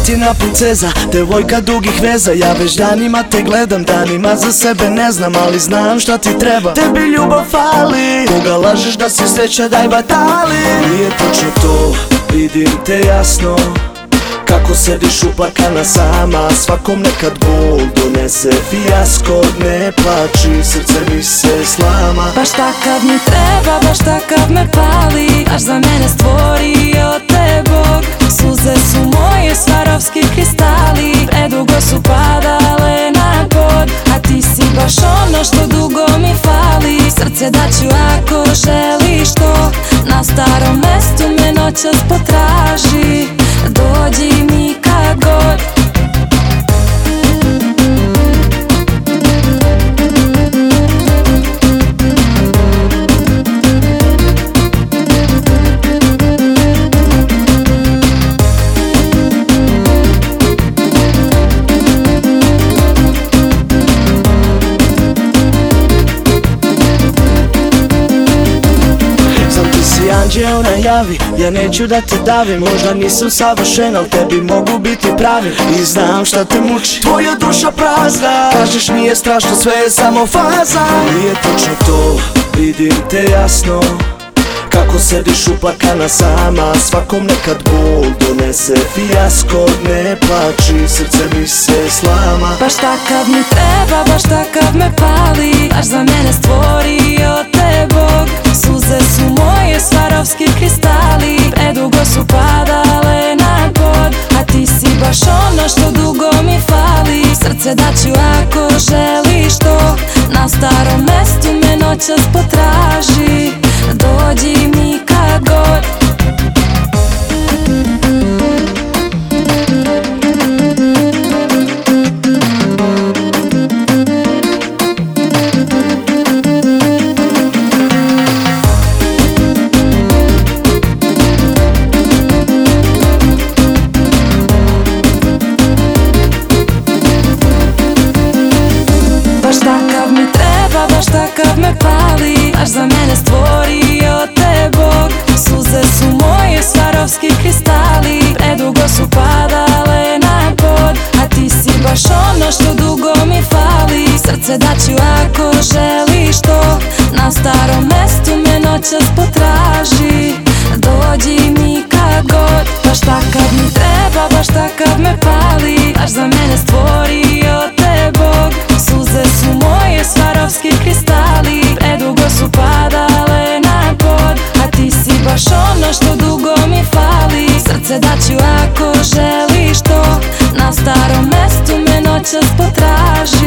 Jeftina princeza, devojka dugih veza. Ja već danima te gledam, danima za sebe ne znam Ali znam šta ti treba, tebi ljubav fali Koga lažeš da si sreća, daj batali. Nije točno to, vidim te jasno. Kako sediš uplakana sama Svakom nekad bol donese fijasko. Ne plači, srce mi se slama. Baš takav mi treba, baš takav me pali Baš za mene stvorio te Bog. Suze su moje Srce daću ako želiš to. Na starom mestu me noćas potraži anđeo najavi Ja neću da te davim Možda nisam savršen, al tebi mogu biti pravi. I znam šta te muči. Tvoja duša prazna. Kažeš nije strašno, sve je samo faza. Nije točno to, vidim te jasno. Kako sediš uplakana sama Svakom nekad bol donese fijasko. Ne plači, srce mi se slama. Baš takav mi treba, baš takav me pali Baš za mene stvorio te Bog. Suze Srce daću ako želiš to. Na starom mestu me noćas potraži. Dođi mi kad me pali Baš za mene stvorio te Bog. Suze su moje svarovski kristali Predugo su padale na pod. A ti si baš ono što dugo mi fali. Srce daću ako želiš to. Na starom mestu me noćas potraži. Dođi mi se ako želiš to. Na starom mestu me noćas potraži.